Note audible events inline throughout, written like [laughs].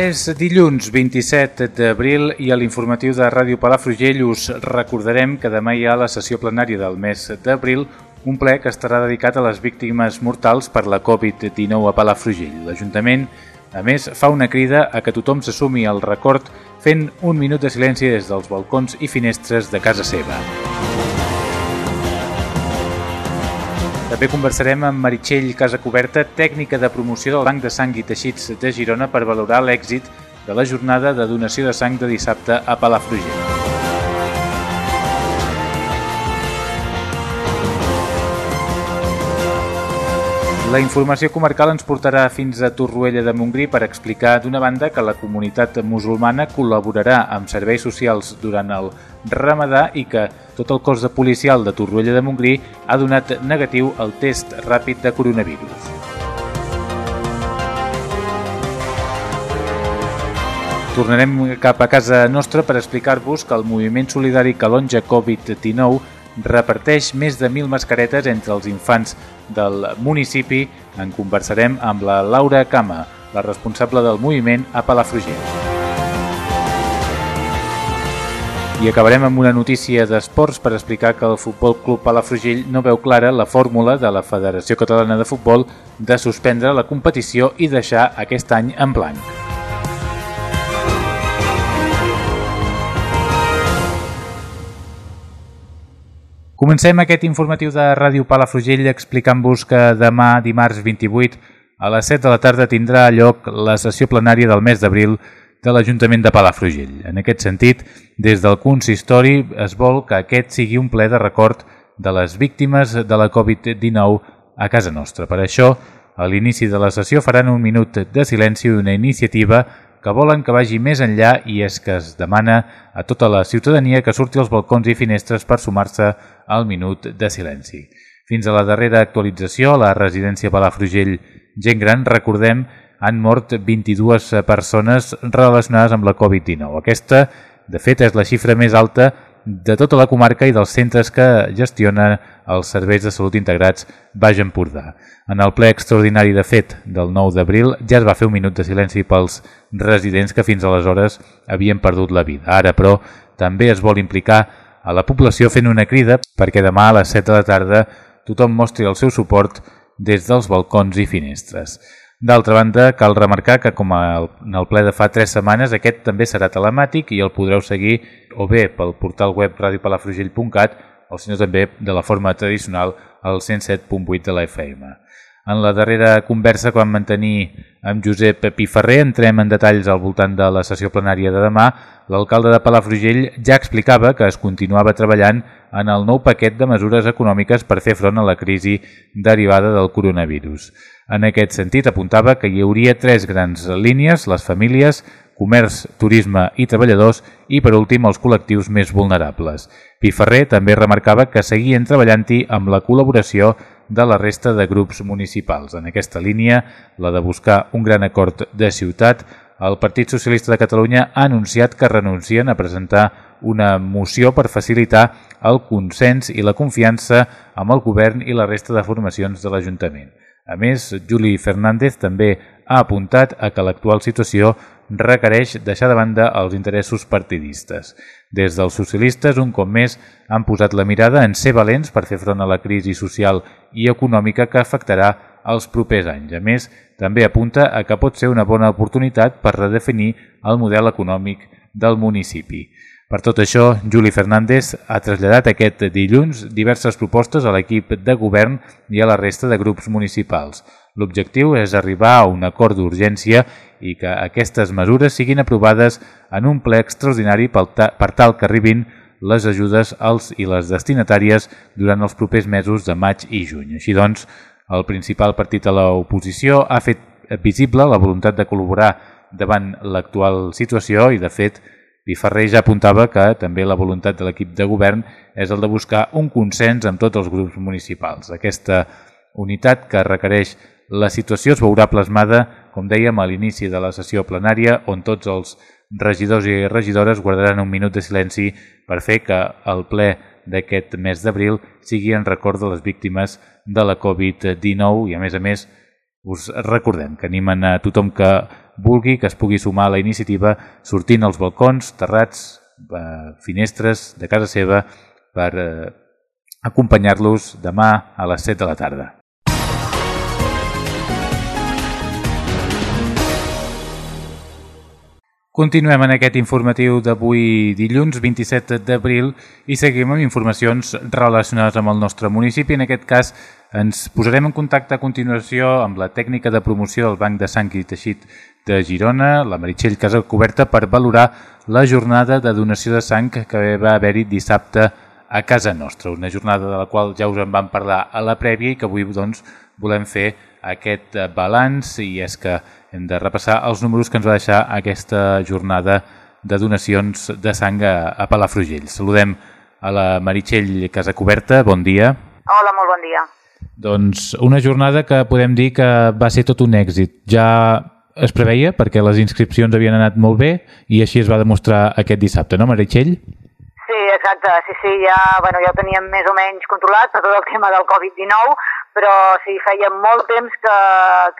És dilluns 27 d'abril i a l'informatiu de Ràdio Palafrugell us recordarem que demà hi ha la sessió plenària del mes d'abril, un ple que estarà dedicat a les víctimes mortals per la Covid-19 a Palafrugell. L'Ajuntament, a més, fa una crida a que tothom s'assumi al record fent un minut de silenci des dels balcons i finestres de casa seva. També conversarem amb Meritxell Casacoberta, tècnica de promoció del Banc de Sang i Teixits de Girona per valorar l'èxit de la jornada de donació de sang de dissabte a Palafrugell. La informació comarcal ens portarà fins a Torroella de Montgrí per explicar d'una banda que la comunitat musulmana col·laborarà amb serveis socials durant el Ramadà i que tot el cos de policial de Torroella de Montgrí ha donat negatiu el test ràpid de coronavirus. Tornarem cap a casa nostra per explicar-vos que el moviment solidari Calonja Covid-19 reparteix més de 1.000 mascaretes entre els infants del municipi. En conversarem amb la Laura Cama, la responsable del moviment a Palafrugell. I acabarem amb una notícia d'esports per explicar que el Futbol Club Palafrugell no veu clara la fórmula de la Federació Catalana de Futbol de suspendre la competició i deixar aquest any en blanc. Comencem aquest informatiu de Ràdio Palafrugell explicant-vos que demà, dimarts 28, a les 7 de la tarda tindrà lloc la sessió plenària del mes d'abril de l'Ajuntament de Palafrugell. En aquest sentit, des del consistori es vol que aquest sigui un ple de record de les víctimes de la Covid-19 a casa nostra. Per això, a l'inici de la sessió faran un minut de silenci i una iniciativa que volen que vagi més enllà i és que es demana a tota la ciutadania que surti als balcons i finestres per sumar-se al minut de silenci. Fins a la darrera actualització, la residència Palafrugell Gent Gran, recordem, han mort 22 persones relacionades amb la Covid-19. Aquesta, de fet, és la xifra més alta de tota la comarca i dels centres que gestionen els serveis de salut integrats Baix Empordà. En el ple extraordinari de fet del 9 d'abril ja es va fer un minut de silenci pels residents que fins aleshores havien perdut la vida. Ara, però, també es vol implicar a la població fent una crida perquè demà a les 7 de la tarda tothom mostri el seu suport des dels balcons i finestres. D'altra banda, cal remarcar que, com en el ple de fa tres setmanes, aquest també serà telemàtic i el podreu seguir o bé pel portal web radiopalafrugell.cat o si no també de la forma tradicional al 107.8 de la FM. En la darrera conversa que vam mantenir amb Josep Piferrer entrem en detalls al voltant de la sessió plenària de demà. L'alcalde de Palafrugell ja explicava que es continuava treballant en el nou paquet de mesures econòmiques per fer front a la crisi derivada del coronavirus. En aquest sentit, apuntava que hi hauria tres grans línies, les famílies, comerç, turisme i treballadors i, per últim, els col·lectius més vulnerables. Piferrer també remarcava que seguien treballant-hi amb la col·laboració de la resta de grups municipals. En aquesta línia, la de buscar un gran acord de ciutat, el Partit Socialista de Catalunya ha anunciat que renuncien a presentar una moció per facilitar el consens i la confiança amb el govern i la resta de formacions de l'Ajuntament. A més, Juli Fernández també ha apuntat a que l'actual situació requereix deixar de banda els interessos partidistes. Des dels socialistes, un cop més, han posat la mirada en ser valents per fer front a la crisi social i econòmica que afectarà els propers anys. A més, també apunta a que pot ser una bona oportunitat per redefinir el model econòmic del municipi. Per tot això, Juli Fernández ha traslladat aquest dilluns diverses propostes a l'equip de govern i a la resta de grups municipals. L'objectiu és arribar a un acord d'urgència i que aquestes mesures siguin aprovades en un ple extraordinari per tal que arribin les ajudes als i les destinatàries durant els propers mesos de maig i juny. Així doncs, el principal partit de l'oposició ha fet visible la voluntat de col·laborar davant l'actual situació i, de fet, Piferrer ja apuntava que també la voluntat de l'equip de govern és el de buscar un consens amb tots els grups municipals. Aquesta unitat que requereix la situació es veurà plasmada, com dèiem, a l'inici de la sessió plenària, on tots els regidors i regidores guardaran un minut de silenci per fer que el ple d'aquest mes d'abril sigui en record de les víctimes de la Covid-19 i, a més a més, us recordem que animen a tothom que vulgui que es pugui sumar a la iniciativa sortint als balcons, terrats, eh, finestres de casa seva per eh, acompanyar-los demà a les 7 de la tarda. Continuem en aquest informatiu d'avui dilluns 27 d'abril i seguim amb informacions relacionades amb el nostre municipi. En aquest cas ens posarem en contacte a continuació amb la tècnica de promoció del Banc de Sang i Teixit de Girona, la Meritxell Casa Coberta, per valorar la jornada de donació de sang que va haver-hi dissabte a casa nostra. Una jornada de la qual ja us en vam parlar a la prèvia i que avui doncs, volem fer aquest balanç i és que hem de repassar els números que ens va deixar aquesta jornada de donacions de sang a, a Palafrugell. Saludem a la Meritxell Casacoberta, bon dia. Hola, molt bon dia. Doncs una jornada que podem dir que va ser tot un èxit. Ja es preveia perquè les inscripcions havien anat molt bé i així es va demostrar aquest dissabte, no, Meritxell? Sí, exacte, sí, sí, ja, bueno, ja ho teníem més o menys controlat per tot el tema del Covid-19, però sí, feia molt temps que,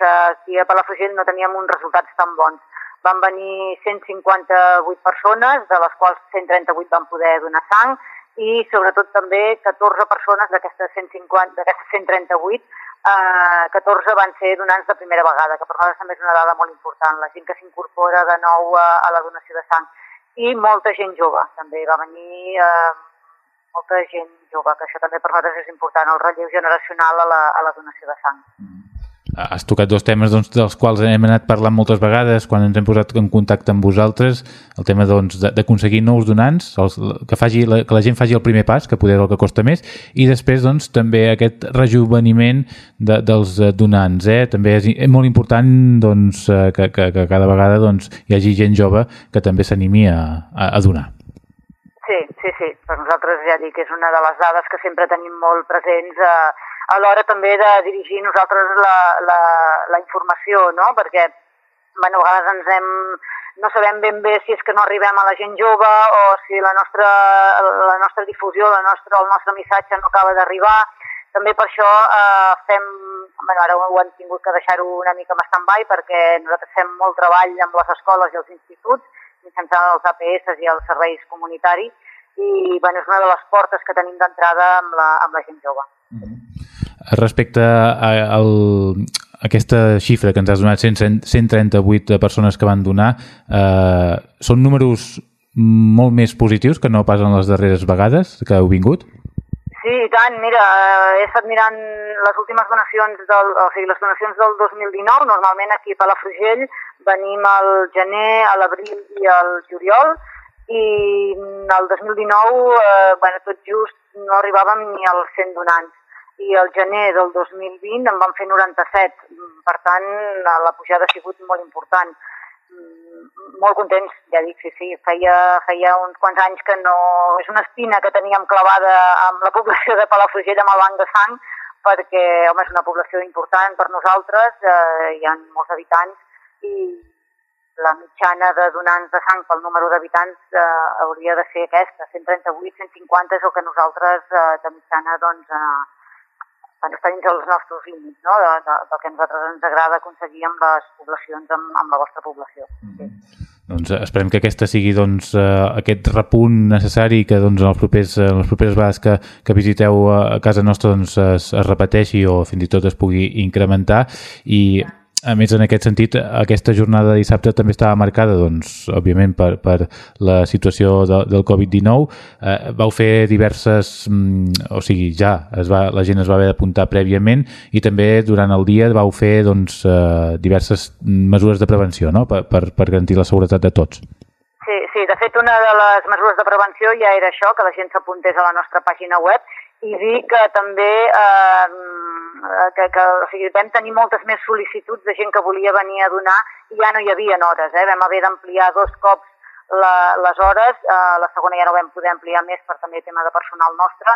que aquí a Palafrugell no teníem uns resultats tan bons. Van venir 158 persones, de les quals 138 van poder donar sang, i sobretot també 14 persones d'aquestes 150, d'aquestes 138, eh, 14 van ser donants de primera vegada, que per nosaltres també és una dada molt important, la gent que s'incorpora de nou a, a la donació de sang i molta gent jove. També va venir eh, molta gent jove, que això també per nosaltres és important, el relleu generacional a la, a la donació de sang. Mm. Has tocat dos temes doncs, dels quals hem anat parlant moltes vegades quan ens hem posat en contacte amb vosaltres, el tema doncs, d'aconseguir nous donants, els, que, faci, la, que la gent faci el primer pas, que poder el que costa més, i després doncs, també aquest rejuveniment de, dels donants. Eh? També és, és molt important doncs, que, que, que cada vegada doncs, hi hagi gent jove que també s'animi a, a, a donar. Sí, sí, sí. Per nosaltres ja dic que és una de les dades que sempre tenim molt presents eh, a l'hora també de dirigir nosaltres la, la, la informació, no? perquè bueno, a vegades ens hem, no sabem ben bé si és que no arribem a la gent jove o si la nostra, la nostra difusió, la nostra, el nostre missatge no acaba d'arribar. També per això eh, fem, bueno, ara ho hem tingut que deixar-ho una mica en stand-by perquè nosaltres fem molt treball amb les escoles i els instituts mitjançant els APS i els serveis comunitaris i bueno, és una de les portes que tenim d'entrada amb, la, amb la gent jove. Mm -hmm. Respecte a, a aquesta xifra que ens has donat, 138 persones que van donar, eh, són números molt més positius que no pas en les darreres vegades que heu vingut? Sí, i tant. Mira, he estat mirant les últimes donacions, del, o sigui, les donacions del 2019. Normalment aquí a Palafrugell venim al gener, a l'abril i al juliol i el 2019, eh, bueno, tot just no arribàvem ni als 100 donants i el gener del 2020 en van fer 97. Per tant, la pujada ha sigut molt important. Mm, molt contents, ja dic, sí, sí, feia, feia uns quants anys que no... És una espina que teníem clavada amb la població de Palafrugell amb el banc de sang, perquè, home, és una població important per nosaltres, eh, hi ha molts habitants i la mitjana de donants de sang pel número d'habitants eh, hauria de ser aquesta, 138, 150 és el que nosaltres eh, de mitjana doncs, eh, bueno, està dins dels nostres límits, no? de, de, del que a nosaltres ens agrada aconseguir amb les poblacions, amb, amb la vostra població. Mm -hmm. sí. Doncs eh, esperem que aquesta sigui doncs, eh, aquest repunt necessari que doncs, en, els propers, en les properes vegades que, que visiteu a casa nostra doncs, es, es repeteixi o fins i tot es pugui incrementar i a més, en aquest sentit, aquesta jornada de dissabte també estava marcada, doncs, òbviament, per, per la situació de, del Covid-19. Eh, vau fer diverses... Mm, o sigui, ja es va, la gent es va haver d'apuntar prèviament i també durant el dia vau fer doncs, eh, diverses mesures de prevenció no? per, per, per garantir la seguretat de tots. Sí, Sí, de fet una de les mesures de prevenció ja era això, que la gent s'apuntés a la nostra pàgina web i dir que també eh, que, que o sigui, vam tenir moltes més sol·licituds de gent que volia venir a donar i ja no hi havia hores, eh? vam haver d'ampliar dos cops la, les hores, eh, la segona ja no vam poder ampliar més per també tema de personal nostre,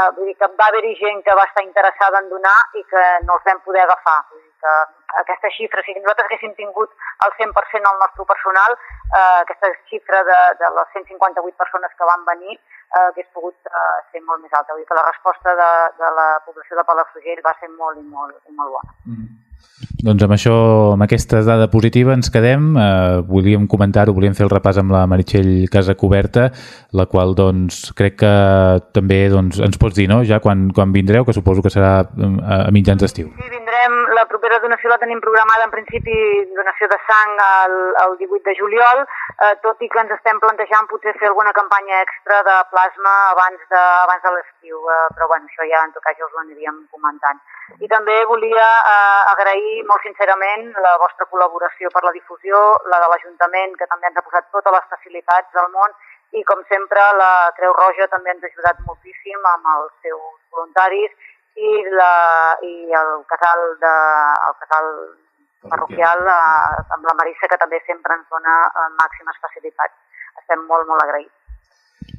eh, vull dir que va haver-hi gent que va estar interessada en donar i que no els vam poder agafar. Vull dir que aquesta xifra, si nosaltres haguéssim tingut el 100% al nostre personal, eh, aquesta xifra de, de les 158 persones que van venir eh, hagués pogut eh, ser molt més alta. Vull dir que la resposta de, de la població de Palafrugell va ser molt i molt, i molt bona. Mm. Doncs amb això, amb aquesta dada positiva ens quedem. Eh, volíem comentar-ho, volíem fer el repàs amb la Meritxell Casacoberta, la qual doncs, crec que també doncs, ens pots dir, no?, ja quan, quan vindreu, que suposo que serà eh, a, mitjans d'estiu. Sí, la propera donació la tenim programada en principi donació de sang el, el 18 de juliol, eh, tot i que ens estem plantejant potser fer alguna campanya extra de plasma abans de, abans de l'estiu, eh, però bueno, això ja en tot cas ja us ho aniríem comentant. I també volia eh, agrair molt sincerament la vostra col·laboració per la difusió, la de l'Ajuntament, que també ens ha posat totes les facilitats del món, i com sempre la Creu Roja també ens ha ajudat moltíssim amb els seus voluntaris i, la, i el casal, de, el casal parroquial amb la Marissa, que també sempre ens dona eh, màximes facilitats. Estem molt, molt agraïts.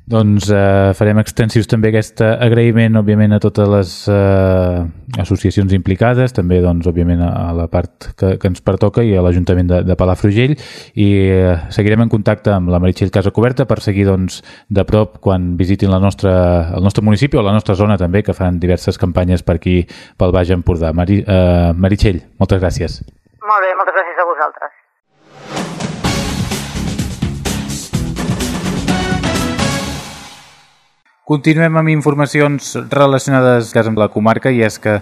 Doncs eh, farem extensius també aquest agraïment, òbviament, a totes les eh, associacions implicades, també, doncs, òbviament, a la part que, que ens pertoca i a l'Ajuntament de, de Palafrugell i eh, seguirem en contacte amb la Meritxell Casa Coberta per seguir, doncs, de prop quan visitin la nostra, el nostre municipi o la nostra zona també, que fan diverses campanyes per aquí, pel Baix Empordà. Mari, eh, Meritxell, moltes gràcies. Molt bé, moltes gràcies a vosaltres. Continuem amb informacions relacionades amb la comarca i és que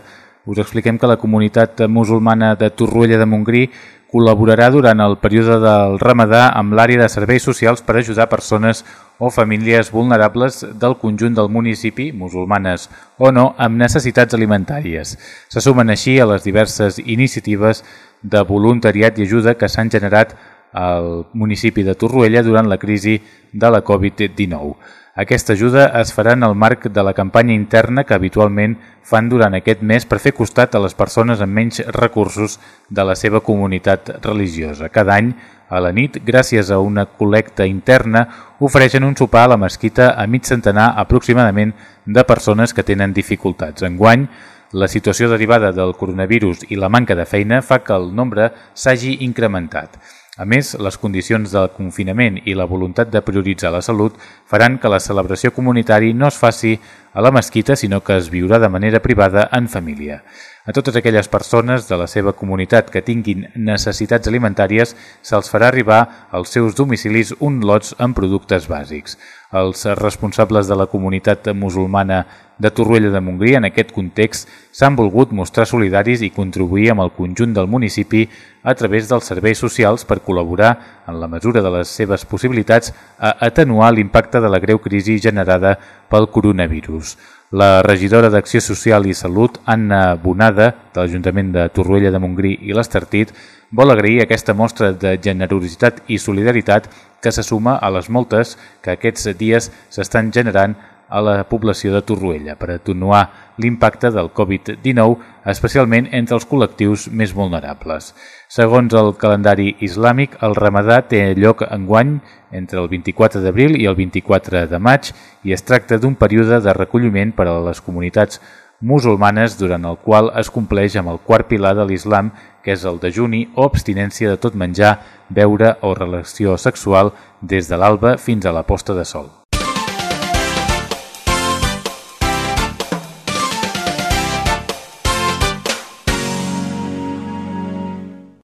us expliquem que la comunitat musulmana de Torroella de Montgrí col·laborarà durant el període del Ramadà amb l'àrea de serveis socials per ajudar persones o famílies vulnerables del conjunt del municipi, musulmanes o no, amb necessitats alimentàries. Se sumen així a les diverses iniciatives de voluntariat i ajuda que s'han generat al municipi de Torroella durant la crisi de la Covid-19. Aquesta ajuda es farà en el marc de la campanya interna que habitualment fan durant aquest mes per fer costat a les persones amb menys recursos de la seva comunitat religiosa. Cada any, a la nit, gràcies a una col·lecta interna, ofereixen un sopar a la mesquita a mig centenar aproximadament de persones que tenen dificultats. Enguany, la situació derivada del coronavirus i la manca de feina fa que el nombre s'hagi incrementat. A més, les condicions del confinament i la voluntat de prioritzar la salut faran que la celebració comunitari no es faci a la mesquita, sinó que es viurà de manera privada en família. A totes aquelles persones de la seva comunitat que tinguin necessitats alimentàries se'ls farà arribar als seus domicilis un lots amb productes bàsics. Els responsables de la comunitat musulmana de Torroella de Montgrí en aquest context s'han volgut mostrar solidaris i contribuir amb el conjunt del municipi a través dels serveis socials per col·laborar en la mesura de les seves possibilitats a atenuar l'impacte de la greu crisi generada pel coronavirus. La regidora d'Acció Social i Salut, Anna Bonada, de l'Ajuntament de Torroella de Montgrí i l'Estartit, vol agrair aquesta mostra de generositat i solidaritat que se suma a les moltes que aquests dies s'estan generant a la població de Torroella. Per atenuar l'impacte del Covid-19, especialment entre els col·lectius més vulnerables. Segons el calendari islàmic, el ramadà té lloc enguany entre el 24 d'abril i el 24 de maig i es tracta d'un període de recolliment per a les comunitats musulmanes durant el qual es compleix amb el quart pilar de l'islam, que és el dejuni o abstinència de tot menjar, beure o relació sexual des de l'alba fins a la posta de sol.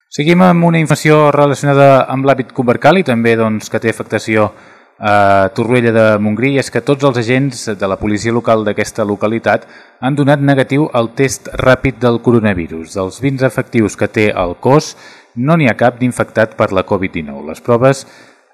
Seguim amb una informació relacionada amb l'hàbit comarcal i també doncs, que té afectació a Torroella de Montgrí és que tots els agents de la policia local d'aquesta localitat han donat negatiu al test ràpid del coronavirus. Dels 20 efectius que té el cos, no n'hi ha cap d'infectat per la Covid-19. Les proves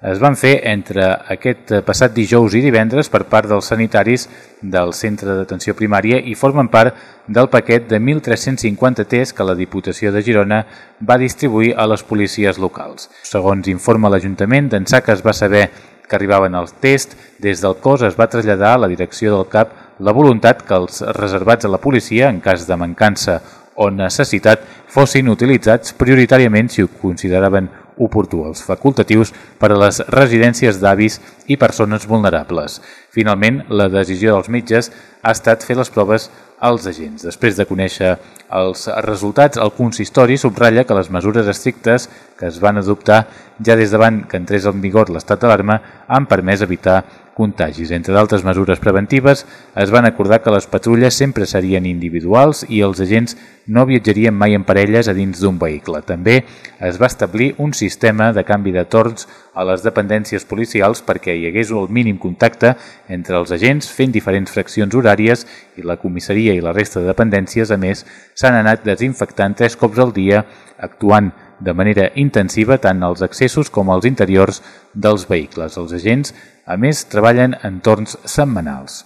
es van fer entre aquest passat dijous i divendres per part dels sanitaris del Centre d'Atenció Primària i formen part del paquet de 1.350 tests que la Diputació de Girona va distribuir a les policies locals. Segons informa l'Ajuntament, d'ençà que es va saber que arribaven els tests, des del cos es va traslladar a la direcció del CAP la voluntat que els reservats a la policia, en cas de mancança o necessitat, fossin utilitzats prioritàriament si ho consideraven oportú els facultatius per a les residències d'avis i persones vulnerables. Finalment, la decisió dels metges ha estat fer les proves als agents. Després de conèixer els resultats, el consistori subratlla que les mesures estrictes que es van adoptar ja des davant que entrés en vigor l'estat d'alarma han permès evitar contagis. Entre d'altres mesures preventives, es van acordar que les patrulles sempre serien individuals i els agents no viatjarien mai en parelles a dins d'un vehicle. També es va establir un sistema de canvi de torns a les dependències policials perquè hi hagués el mínim contacte entre els agents fent diferents fraccions horàries i la comissaria i la resta de dependències, a més, s'han anat desinfectant tres cops al dia, actuant de manera intensiva tant als accessos com als interiors dels vehicles. Els agents, a més, treballen en torns setmanals.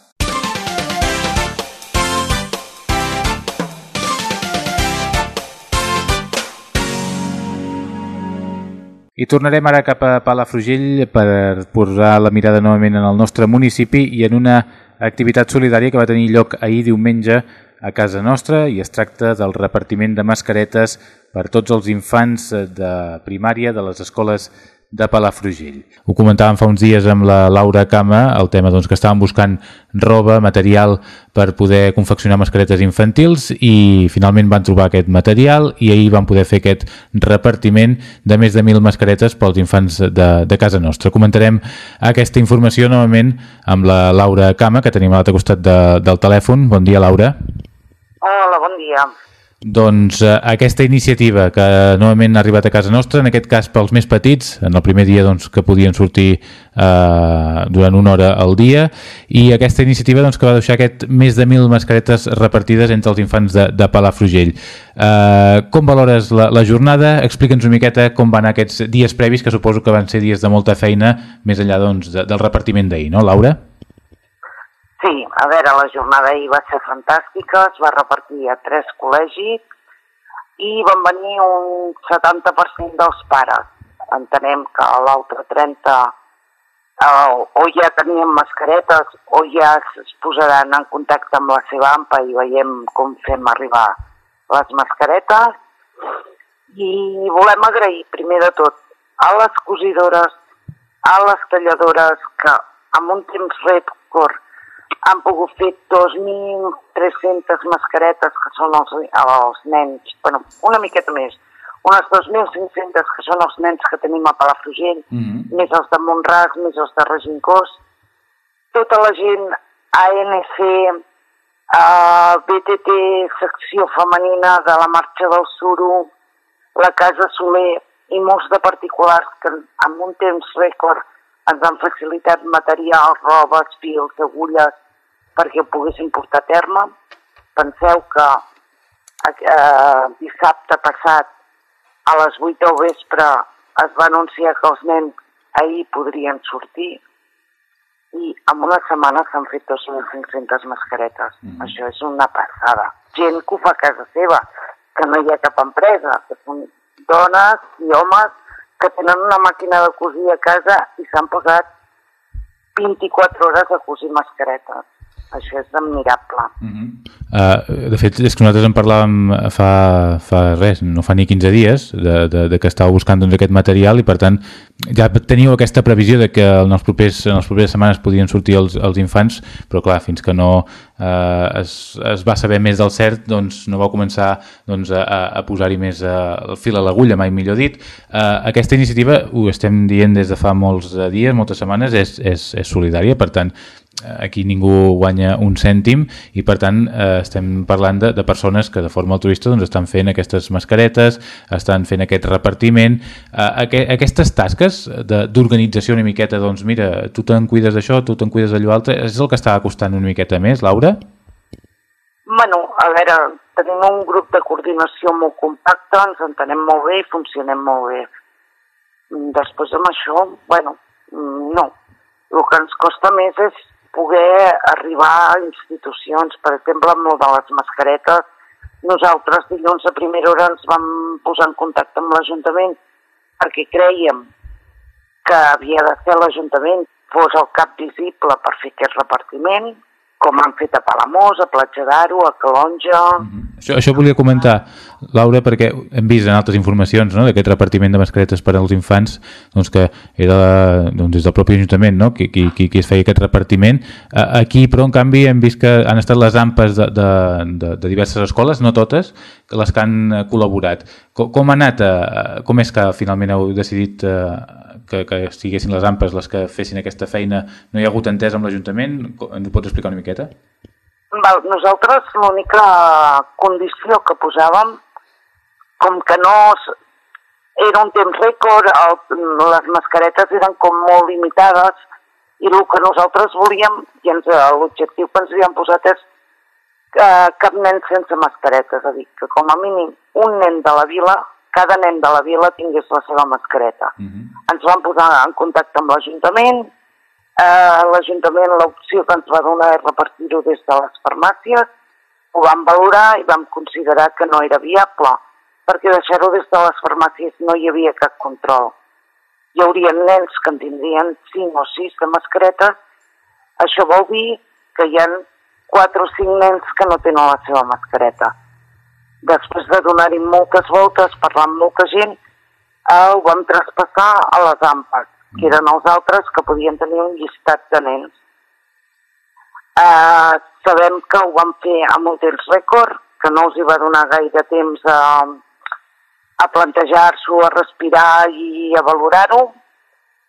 I tornarem ara cap a Palafrugell per posar la mirada novament en el nostre municipi i en una activitat solidària que va tenir lloc ahir diumenge a casa nostra i es tracta del repartiment de mascaretes per tots els infants de primària de les escoles de Palafrugell. Ho comentàvem fa uns dies amb la Laura Cama, el tema doncs, que estàvem buscant roba, material per poder confeccionar mascaretes infantils i finalment van trobar aquest material i ahir van poder fer aquest repartiment de més de mil mascaretes pels infants de, de casa nostra. Comentarem aquesta informació novament amb la Laura Cama, que tenim a l'altre costat de, del telèfon. Bon dia, Laura. Hola, bon dia. Doncs eh, aquesta iniciativa que novament ha arribat a casa nostra, en aquest cas pels més petits, en el primer dia doncs, que podien sortir eh, durant una hora al dia, i aquesta iniciativa doncs, que va deixar aquest més de mil mascaretes repartides entre els infants de, de Palafrugell. Eh, com valores la, la jornada? Explica'ns una miqueta com van aquests dies previs, que suposo que van ser dies de molta feina, més enllà doncs, de, del repartiment d'ahir, no, Laura? Sí, a veure, la jornada ahir va ser fantàstica, es va repartir a tres col·legis i van venir un 70% dels pares. Entenem que l'altre 30 eh, o ja tenien mascaretes o ja es posaran en contacte amb la seva AMPA i veiem com fem arribar les mascaretes. I volem agrair, primer de tot, a les cosidores, a les talladores que amb un temps rècord han pogut fer 2.300 mascaretes que són els, els nens, bueno, una miqueta més, unes 2.500 que són els nens que tenim a Palafrugell, mm -hmm. més els de Montràs, més els de Regincós, tota la gent ANC, uh, BTT, secció femenina de la Marxa del Suro, la Casa Soler i molts de particulars que en un temps rècord ens han facilitat material, robes, fils, agulles, perquè ho poguessin portar a terme. Penseu que eh, dissabte passat a les 8 del vespre es va anunciar que els nens ahir podrien sortir i en una setmana s'han fet 2.500 mascaretes. Mm -hmm. Això és una passada. Gent que ho fa a casa seva, que no hi ha cap empresa, que són dones i homes que tenen una màquina de cosir a casa i s'han posat 24 hores a cosir mascaretes. Això és admirable. Uh -huh. uh, de fet, és que nosaltres en parlàvem fa, fa res, no fa ni 15 dies, de, de, de que estàveu buscant doncs, aquest material i, per tant, ja teniu aquesta previsió de que en els propers, en les properes setmanes podien sortir els, els infants, però clar, fins que no uh, es, es va saber més del cert, doncs no vau començar doncs, a, a posar-hi més uh, el fil a l'agulla, mai millor dit. Uh, aquesta iniciativa, ho estem dient des de fa molts dies, moltes setmanes, és, és, és solidària, per tant, aquí ningú guanya un cèntim i per tant eh, estem parlant de, de persones que de forma altruista doncs, estan fent aquestes mascaretes, estan fent aquest repartiment. Eh, aqu aquestes tasques d'organització una miqueta, doncs mira, tu te'n cuides d'això, tu te'n cuides d'allò altre, és el que està costant una miqueta més, Laura? Bueno, a veure, tenim un grup de coordinació molt compacte, ens entenem molt bé i funcionem molt bé. Després amb això, bueno, Mm, no. El que ens costa més és poder arribar a institucions, per exemple, amb el de les mascaretes. Nosaltres dilluns a primera hora ens vam posar en contacte amb l'Ajuntament perquè creiem que havia de ser l'Ajuntament fos el cap visible per fer aquest repartiment, com han fet a Palamós, a Platja d'Aro, a Calonja... Mm -hmm. Això, això volia comentar, Laura, perquè hem vist en altres informacions no, d'aquest repartiment de mascaretes per als infants doncs que era doncs, des del propi Ajuntament no, qui, qui, qui, es feia aquest repartiment. Aquí, però, en canvi, hem vist que han estat les AMPes de, de, de, de diverses escoles, no totes, les que han col·laborat. Com, com ha anat? Eh, com és que finalment heu decidit eh, que, que siguessin les AMPes les que fessin aquesta feina, no hi ha hagut entès amb l'Ajuntament? Ens pots explicar una miqueta? Val, nosaltres l'única condició que posàvem, com que no era un temps rècord, el, les mascaretes eren com molt limitades i el que nosaltres volíem, i l'objectiu que ens havíem posat és que cap nen sense mascaretes, és a dir, que com a mínim un nen de la vila cada nen de la vila tingués la seva mascareta. Uh mhm. -huh. Ens vam posar en contacte amb l'Ajuntament, eh, l'Ajuntament l'opció que ens va donar és repartir-ho des de les farmàcies, ho vam valorar i vam considerar que no era viable, perquè deixar-ho des de les farmàcies no hi havia cap control. Hi haurien nens que en tindrien 5 o 6 de mascaretes, això vol dir que hi ha 4 o 5 nens que no tenen la seva mascareta. Després de donar-hi moltes voltes, parlar amb molta gent, eh, ho vam traspassar a les AMPAs, que eren els altres que podien tenir un llistat de nens. Eh, sabem que ho vam fer amb un temps rècord, que no els hi va donar gaire temps a, a plantejar-s'ho, a respirar i a valorar-ho,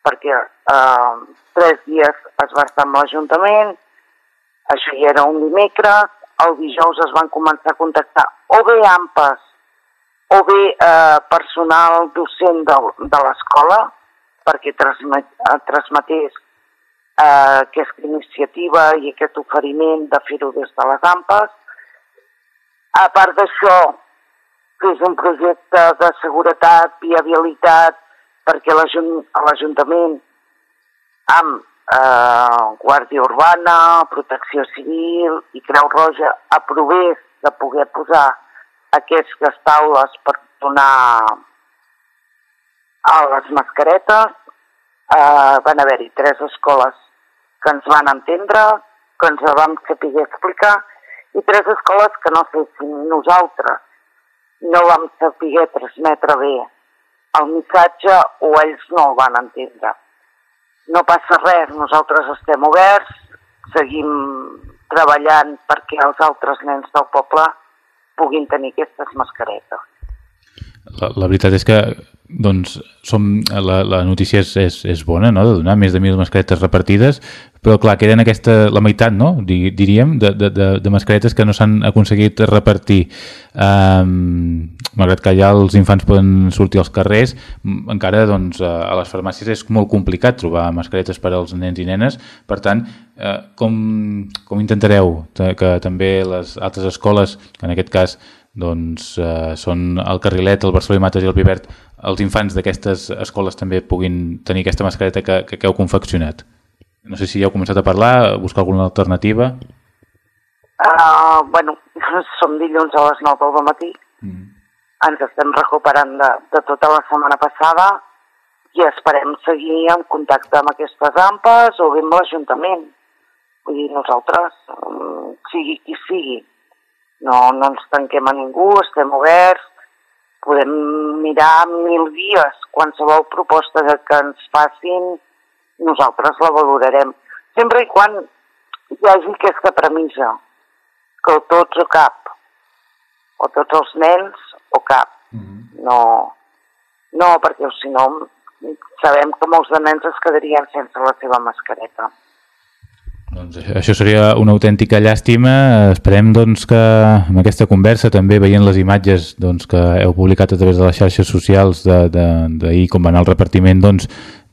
perquè eh, tres dies es va estar amb l'Ajuntament, això ja era un dimecres, el dijous es van començar a contactar o bé AMPAs o bé eh, personal docent de, de l'escola perquè transmet, eh, transmetés eh, aquesta iniciativa i aquest oferiment de fer-ho des de les AMPAs. A part d'això, que és un projecte de seguretat, viabilitat, perquè l'Ajuntament amb eh, Guàrdia Urbana, Protecció Civil i Creu Roja aprovés de poder posar aquestes taules per donar a les mascaretes. Eh, van haver-hi tres escoles que ens van entendre, que ens vam saber explicar, i tres escoles que no sé si nosaltres no vam saber transmetre bé el missatge o ells no el van entendre. No passa res, nosaltres estem oberts, seguim treballant perquè els altres nens del poble puguin tenir aquestes mascaretes. La, la veritat és que doncs, som, la, la notícia és, és, és bona, no?, de donar més de mil mascaretes repartides, però clar, queden aquesta, la meitat, no?, diríem, de, de, de, de mascaretes que no s'han aconseguit repartir. Um, malgrat que ja els infants poden sortir als carrers, encara doncs, a les farmàcies és molt complicat trobar mascaretes per als nens i nenes, per tant, eh, com, com intentareu que també les altres escoles, en aquest cas doncs, eh, són el Carrilet, el Barcelona Mates i el Pivert, els infants d'aquestes escoles també puguin tenir aquesta mascareta que, que, que heu confeccionat. No sé si ja heu començat a parlar, buscar alguna alternativa. Uh, bueno, [laughs] som dilluns a les 9 del matí. Mm. Ens estem recuperant de, de tota la setmana passada i esperem seguir en contacte amb aquestes ampes o bé amb l'Ajuntament. Vull dir, nosaltres, mm, sigui qui sigui, no, no ens tanquem a ningú, estem oberts, podem mirar mil dies qualsevol proposta que ens facin, nosaltres la valorarem. Sempre i quan hi hagi aquesta premissa, que o tots o cap, o tots els nens o cap. Mm -hmm. No, no, perquè si no sabem que molts de nens es quedarien sense la seva mascareta. Doncs això seria una autèntica llàstima. Esperem doncs, que amb aquesta conversa, també veient les imatges doncs, que heu publicat a través de les xarxes socials d'ahir, com va anar el repartiment, doncs,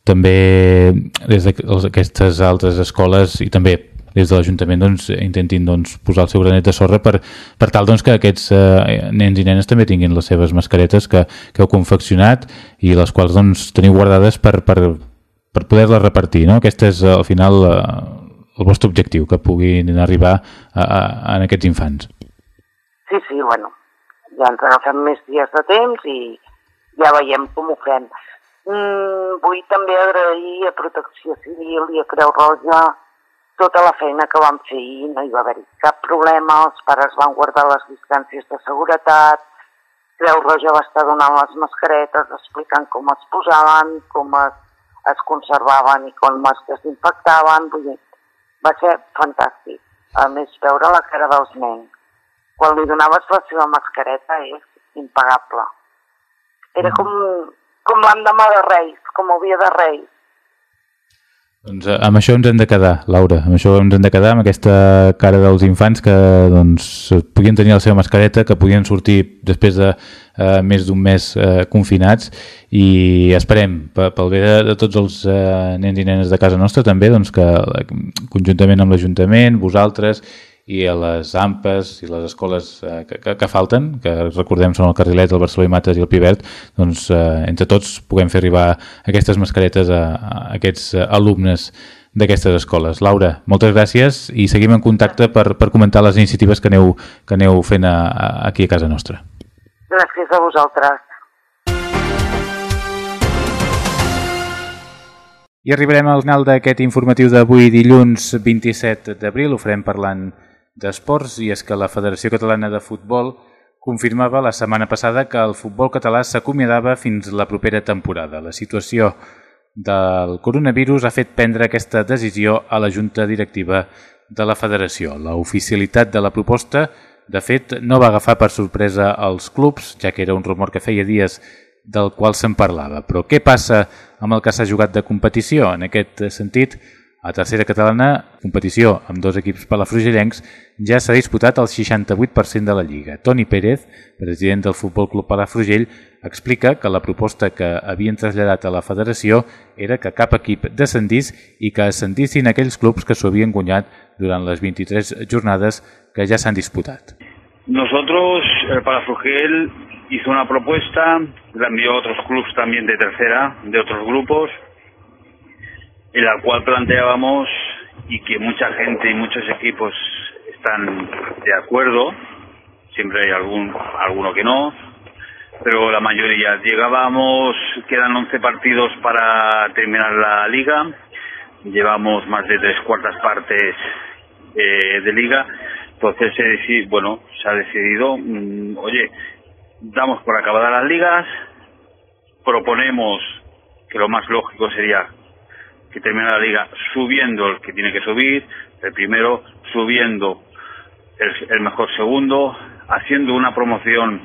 també des d'aquestes altres escoles i també des de l'Ajuntament doncs, intentin doncs, posar el seu granet de sorra per, per tal doncs, que aquests eh, nens i nenes també tinguin les seves mascaretes que, que heu confeccionat i les quals doncs, teniu guardades per, per, per poder-la repartir, no? Aquest és al final eh, el vostre objectiu, que puguin arribar a, aquests infants. Sí, sí, bueno, ja ens agafem més dies de temps i ja veiem com ho fem. Mm, vull també agrair a Protecció Civil i a Creu Roja tota la feina que vam fer i no hi va haver cap problema, els pares van guardar les distàncies de seguretat, Creu Roja va estar donant les mascaretes, explicant com es posaven, com es, es conservaven i com es desinfectaven, vull dir, va ser fantàstic. A més, veure la cara dels nens. Quan li donaves la seva mascareta és impagable. Era com, com l'endemà de Reis, com el dia de Reis doncs eh, amb això ens hem de quedar, Laura, amb això ens hem de quedar, amb aquesta cara dels infants que doncs, podien tenir la seva mascareta, que podien sortir després de eh, més d'un mes eh, confinats. I esperem, pel bé de, de tots els eh, nens i nenes de casa nostra també, doncs, que conjuntament amb l'Ajuntament, vosaltres i a les AMPes i les escoles eh, que, que, que falten, que recordem són el Carrilet, el Barcelona i Mates i el Pivert, doncs eh, entre tots puguem fer arribar aquestes mascaretes a, a aquests eh, alumnes d'aquestes escoles. Laura, moltes gràcies i seguim en contacte per, per comentar les iniciatives que aneu, que aneu fent a, a, aquí a casa nostra. Gràcies a vosaltres. I arribarem al final d'aquest informatiu d'avui dilluns 27 d'abril. Ho farem parlant d'Esports i és que la Federació Catalana de Futbol confirmava la setmana passada que el futbol català s'acomiadava fins la propera temporada. La situació del coronavirus ha fet prendre aquesta decisió a la Junta Directiva de la Federació. La oficialitat de la proposta, de fet, no va agafar per sorpresa els clubs, ja que era un rumor que feia dies del qual se'n parlava. Però què passa amb el que s'ha jugat de competició? En aquest sentit, a tercera catalana, competició amb dos equips palafrugellencs, ja s'ha disputat el 68% de la Lliga. Toni Pérez, president del Futbol Club Palafrugell, explica que la proposta que havien traslladat a la federació era que cap equip descendís i que ascendissin aquells clubs que s'ho havien guanyat durant les 23 jornades que ya se han disputat. Nosotros, el Palafrugell hizo una propuesta, la envió a otros clubes también de tercera, de otros grupos, en la cual planteábamos y que mucha gente y muchos equipos están de acuerdo, siempre hay algún alguno que no, pero la mayoría. Llegábamos, quedan 11 partidos para terminar la liga, llevamos más de tres cuartas partes eh, de liga, entonces se bueno, se ha decidido, mm, oye, damos por acabadas las ligas, proponemos que lo más lógico sería termina la liga subiendo el que tiene que subir, el primero subiendo el, mejor segundo, haciendo una promoción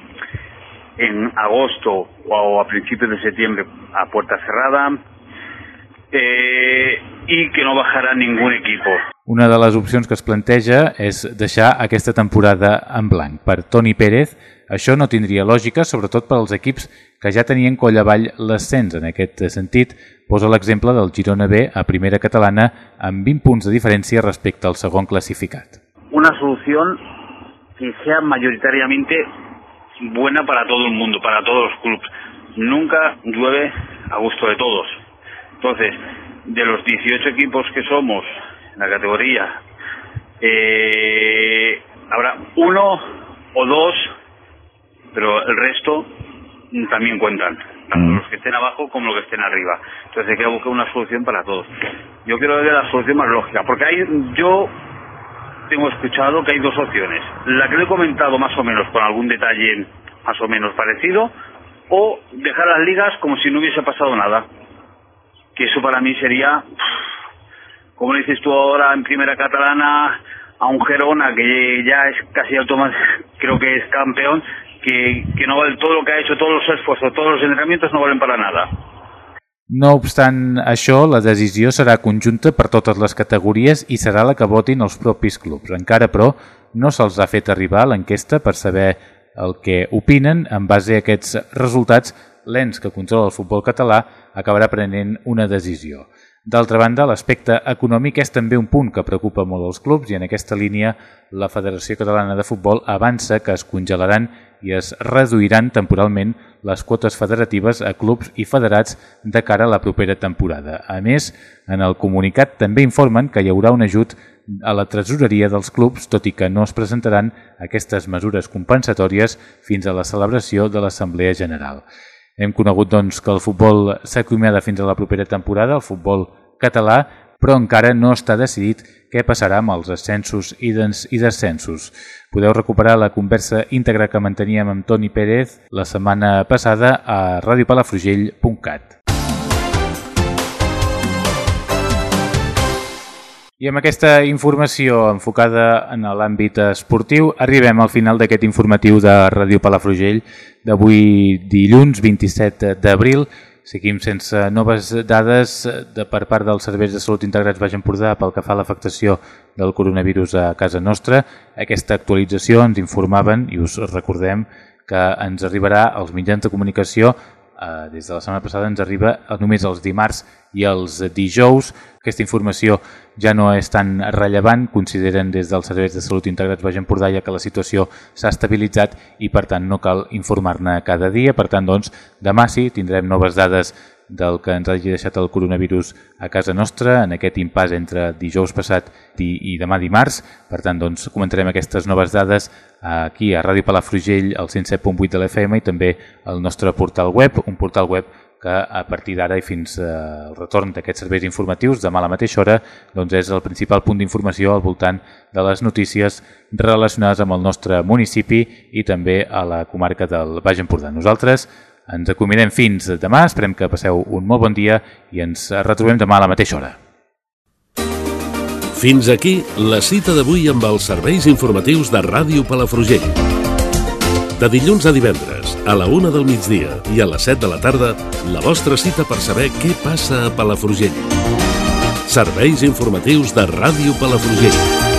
en agosto o a principios de septiembre a puerta cerrada eh, i que no bajarà ningú equip. Una de les opcions que es planteja és deixar aquesta temporada en blanc. Per Toni Pérez, això no tindria lògica, sobretot per als equips que ja tenien coll avall l'ascens. En aquest sentit, posa l'exemple del Girona B a primera catalana amb 20 punts de diferència respecte al segon classificat. Una solució que sea mayoritariamente buena para todo el mundo, para todos los clubes. Nunca llueve a gusto de todos. Entonces, de los 18 equipos que somos la categoría, eh, habrá uno o dos, pero el resto también cuentan, tanto mm. los que estén abajo como los que estén arriba. Entonces hay que buscar una solución para todos. Yo quiero ver la solución más lógica, porque hay, yo tengo escuchado que hay dos opciones. La que le he comentado más o menos con algún detalle más o menos parecido, o dejar las ligas como si no hubiese pasado nada. Que eso para mí sería, como dices tú ahora en primera catalana, a un Gerona que ya es casi automático, creo que es campeón, que, que no vale todo lo que ha hecho, todos los esfuerzos, todos los entrenamientos no valen para nada. No obstant això, la decisió serà conjunta per totes les categories i serà la que votin els propis clubs. Encara, però, no se'ls ha fet arribar l'enquesta per saber el que opinen. En base a aquests resultats, l'ens que controla el futbol català acabarà prenent una decisió. D'altra banda, l'aspecte econòmic és també un punt que preocupa molt els clubs i en aquesta línia la Federació Catalana de Futbol avança que es congelaran i es reduiran temporalment les quotes federatives a clubs i federats de cara a la propera temporada. A més, en el comunicat també informen que hi haurà un ajut a la tresoreria dels clubs, tot i que no es presentaran aquestes mesures compensatòries fins a la celebració de l'Assemblea General. Hem conegut doncs, que el futbol s'acomiada fins a la propera temporada, el futbol català, però encara no està decidit què passarà amb els ascensos i, i descensos. Podeu recuperar la conversa íntegra que manteníem amb Toni Pérez la setmana passada a radiopalafrugell.cat. I amb aquesta informació enfocada en l'àmbit esportiu arribem al final d'aquest informatiu de Ràdio Palafrugell d'avui dilluns 27 d'abril. Seguim sense noves dades de per part dels serveis de salut integrats Baix Empordà pel que fa a l'afectació del coronavirus a casa nostra. Aquesta actualització ens informaven, i us recordem, que ens arribarà als mitjans de comunicació eh, des de la setmana passada ens arriba només els dimarts i els dijous. Aquesta informació ja no és tan rellevant, consideren des dels serveis de salut integrats Baix Empordà ja que la situació s'ha estabilitzat i per tant no cal informar-ne cada dia. Per tant, doncs, demà sí tindrem noves dades del que ens hagi deixat el coronavirus a casa nostra en aquest impàs entre dijous passat i, i demà dimarts. Per tant, doncs, comentarem aquestes noves dades aquí a Ràdio Palafrugell, al 107.8 de l'FM i també al nostre portal web, un portal web que a partir d'ara i fins eh, al retorn d'aquests serveis informatius demà a la mateixa hora doncs és el principal punt d'informació al voltant de les notícies relacionades amb el nostre municipi i també a la comarca del Baix Empordà. Nosaltres ens acomidem fins demà, esperem que passeu un molt bon dia i ens retrobem demà a la mateixa hora. Fins aquí la cita d'avui amb els serveis informatius de Ràdio Palafrugell. De dilluns a divendres, a la una del migdia i a les 7 de la tarda, la vostra cita per saber què passa a Palafrugell. Serveis informatius de Ràdio Palafrugell.